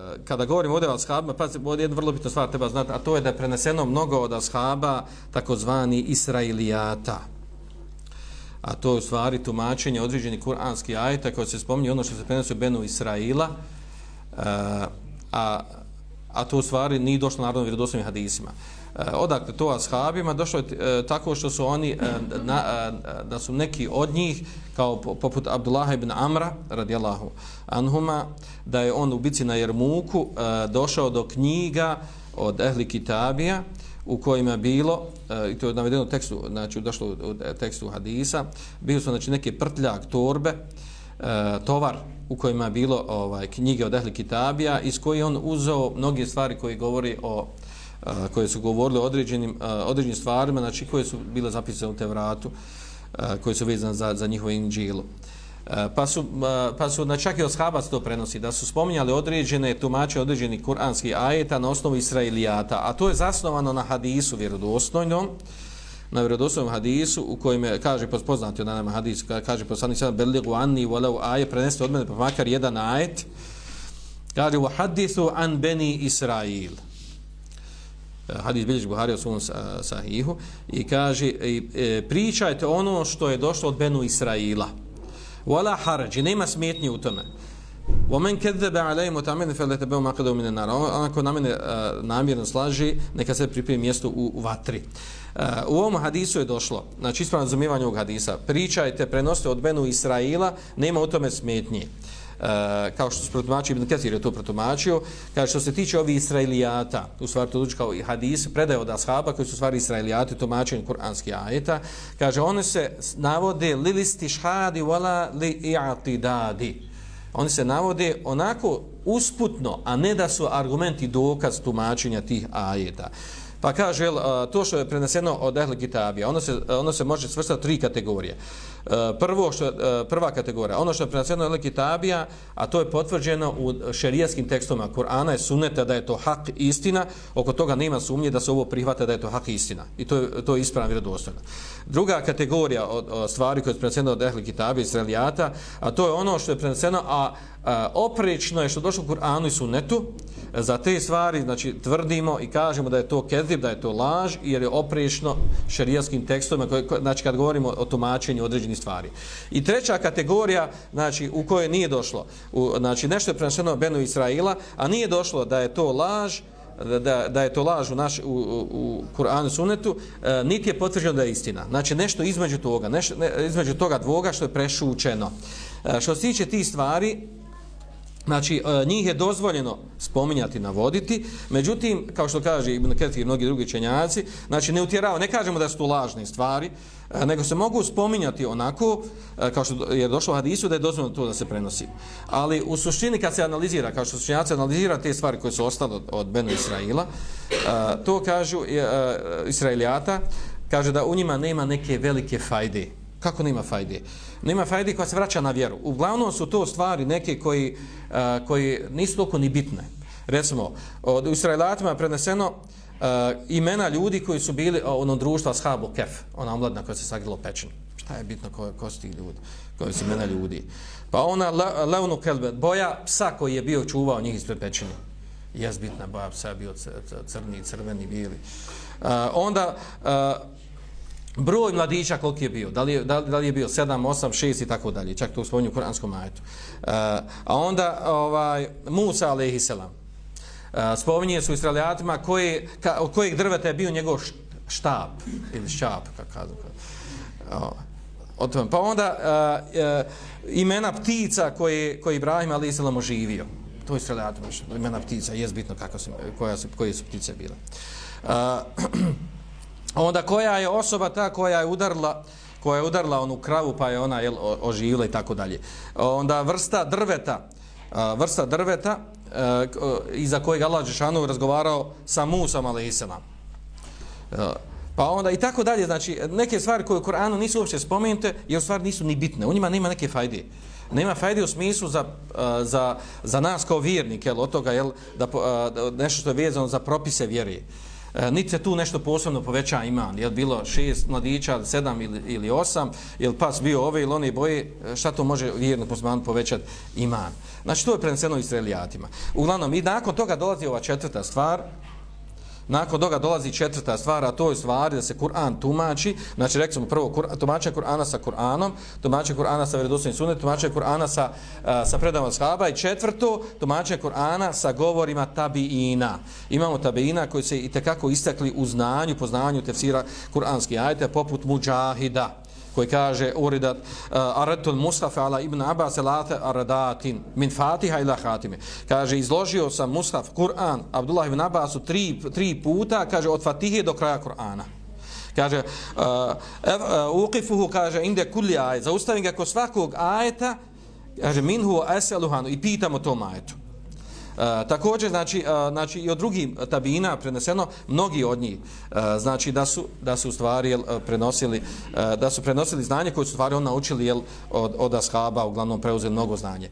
Eh, kada govorimo ovdje o ashabima, pa ovdje jedna vrlo bitna stvar treba znati, a to je da je preneseno mnogo od ashaba takozvani Israilijata. A to je u stvari tumačenje određeni kuranski ajeta koji se spominje ono što se prenosio Benu Israila, eh, a, a to u stvari nije došlo naravno vjerodostojnim hadisima. Eh, odakle to ashabima? Došlo je eh, tako što su oni, eh, na, da su neki od njih, kao poput Abdullah ibn Amra, radijallahu anhuma, da je on u bici na Jermuku došao do knjiga od Ehli Kitabija, u kojima bilo, i to je navedeno u tekstu, znači došlo u tekstu hadisa, bio su znači, neke prtljak, torbe, tovar u kojima je bilo ovaj knjige od Ehli Kitabija, iz koje on uzeo mnoge stvari koje govori o koje su govorile o određenim, određenim stvarima, znači koje su bile zapisane u Tevratu, koje su vezane za, za njihovo inđilo. Pa su, pa su na čak i Oshabac to prenosi, da su spominjali određene tumače, određeni kuranski ajeta na osnovu Israilijata, a to je zasnovano na hadisu vjerodostojnom, na vjerodostojnom hadisu u kojem je, kaže poznati od nama hadis, kaže poslanik sada beligu anni volau aje, prenesite od mene pa makar jedan ajet, kaže u hadisu an beni Israil Eh, hadis bilježi Buhari o svom eh, sahihu i kaže i, e, pričajte ono što je došlo od Benu Israila. Wala harđ, nema smetnje u tome. Wa man kadzaba alayhi mutamin fa latabu ma qadu min an-nar. Ono, Ako na mene eh, namjerno slaži, neka se pripremi mjesto u vatri. U ovom hadisu je došlo, znači ispravno razumijevanje ovog hadisa, pričajte, prenosite od Benu Israila, nema u tome smetnje. E, kao što se protumačio Ibn Ketir je to protumačio, kaže što se tiče ovih Israilijata, u stvari to duči kao i hadis, predaje od ashaba koji su stvari Israilijati, tumačenje kuranskih ajeta, kaže one se navode li listi šhadi wala li i'atidadi. Oni se navode onako usputno, a ne da su argumenti dokaz tumačenja tih ajeta. Pa kaže, to što je preneseno od Ehle Kitabija, ono se, ono se može svrstati tri kategorije. E, prvo što, e, prva kategorija, ono što je preneseno od Ehle Kitabija, a to je potvrđeno u šerijaskim tekstovima Kur'ana, je suneta da je to hak istina, oko toga nema sumnje da se ovo prihvata da je to hak istina. I to je, to je ispravno vjerodostojno. Druga kategorija od, od stvari koje je preneseno od Ehle Kitabija, Israelijata, a to je ono što je preneseno, a E, oprečno je što došlo u Kur'anu i Sunnetu e, za te stvari, znači tvrdimo i kažemo da je to kezib, da je to laž jer je oprečno šerijaskim tekstovima koje, znači kad govorimo o tumačenju određenih stvari. I treća kategorija, znači u kojoj nije došlo, u, znači nešto je preneseno Benu Israila, a nije došlo da je to laž, da, da je to laž u, naš, u, u, u Kur'anu sunetu, Sunnetu, e, niti je potvrđeno da je istina. Znači nešto između toga, nešto, ne, između toga dvoga što je prešučeno. E, što se tiče tih stvari, Znači, e, njih je dozvoljeno spominjati, navoditi, međutim, kao što kaže Ibn Ketir i mnogi drugi čenjaci, znači ne utjerava, ne kažemo da su to lažne stvari, e, nego se mogu spominjati onako, e, kao što je došlo u hadisu, da je dozvoljeno to da se prenosi. Ali u suštini kad se analizira, kao što sučenjaci analizira te stvari koje su ostale od, od Benu Israila, to kažu Israilijata, kaže da u njima nema neke velike fajde. Kako nema fajde? nema fajde koja se vraća na vjeru. Uglavnom su to stvari neke koji, uh, koji nisu toliko ni bitne. Recimo, od Israelatima je preneseno uh, imena ljudi koji su bili uh, ono društva Ashabu Kef, ona omladna koja se sagrila pečenu. Šta je bitno ko, ko su ti ljudi? Koji su imena ljudi? Pa ona Le, Leonu Kelbet, boja psa koji je bio čuvao njih ispred pećine. Jes bitna boja psa, bio crni, crveni, bili. Uh, onda, uh, broj mladića koliki je bio, da li je, da li, da li je bio 7, 8, 6 i tako dalje, čak to spominju u Koranskom ajetu. Uh, a onda ovaj, Musa a.s. Uh, e, spominje su israelijatima koji, ka, od kojeg drveta je bio njegov štab ili šap, kako kažu. Uh, pa onda uh, uh, imena ptica koje, koje Ibrahim a.s. oživio. To je israelijatima, imena ptica, je bitno kako su, koja su, koje su ptice bile. Uh, onda koja je osoba ta koja je udarla koja je udarla onu kravu pa je ona jel, oživila i tako dalje. Onda vrsta drveta, vrsta drveta e, iza kojeg Allah Žešanu razgovarao sa Musom a.s. E, pa onda i tako dalje, znači neke stvari koje u Koranu nisu uopće spomenute, i u stvari nisu ni bitne, u njima nema neke fajde. Nema fajde u smislu za, e, za, za nas kao vjernike, jel, od toga, jel, da, nešto što je vezano za propise vjere. Uh, E, niti se tu nešto posebno poveća iman, je bilo šest mladića, sedam ili, ili osam, je pas bio ove ili one boje, e, šta to može vjerno musliman povećati iman. Znači, to je preneseno Israelijatima. Uglavnom, i nakon toga dolazi ova četvrta stvar, Nakon toga dolazi četvrta stvar, a to je stvar da se Kur'an tumači, znači rekli smo prvo, kur, tumačenje Kur'ana sa Kur'anom, tumačenje Kur'ana sa vjerodostojnim sunet, tumačenje Kur'ana sa, e, sa predavom shaba i četvrto, tumačenje Kur'ana sa govorima tabiina. Imamo tabiina koji se i tekako istakli u znanju, poznanju tefsira kur'anskih ajta, poput Mujahida koji kaže uridat eh, uh, aratul mushaf ala ibn abbas salate aradatin min fatiha ila khatime kaže izložio sam mushaf Kur'an Abdullah ibn Abbasu tri, tri puta kaže od fatihe do kraja Kur'ana. Kaže uh, uh, kaže inde kulli ajet. Zaustavim ga kod svakog ajeta. Kaže minhu asaluhanu. I pitamo tom ajetu. E, također znači e, znači i od drugih tabina preneseno mnogi od njih e, znači da su da su stvari jel, e, prenosili e, da su prenosili znanje koje su stvari on naučili jel od od ashaba uglavnom preuzeli mnogo znanje.